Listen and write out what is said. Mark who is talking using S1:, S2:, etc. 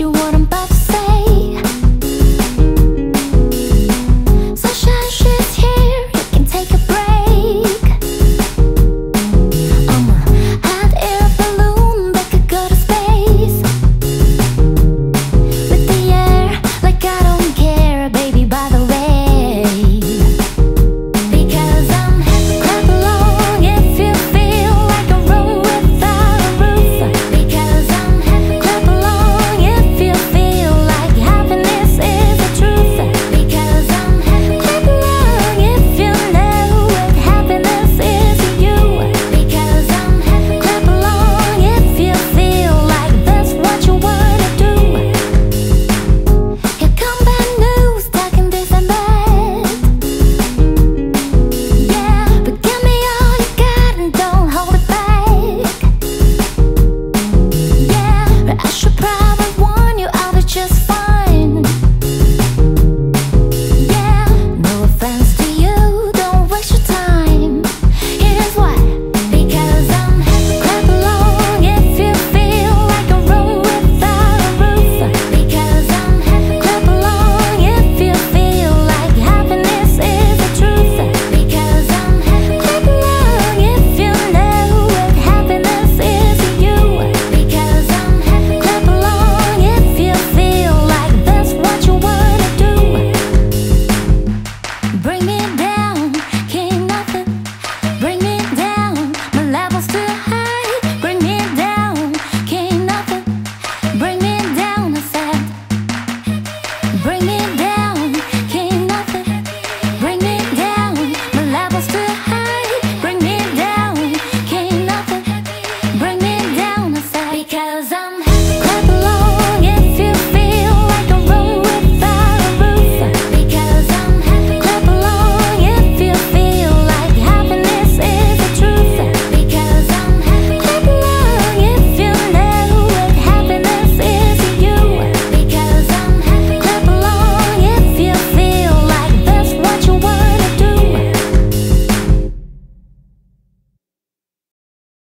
S1: you what I'm about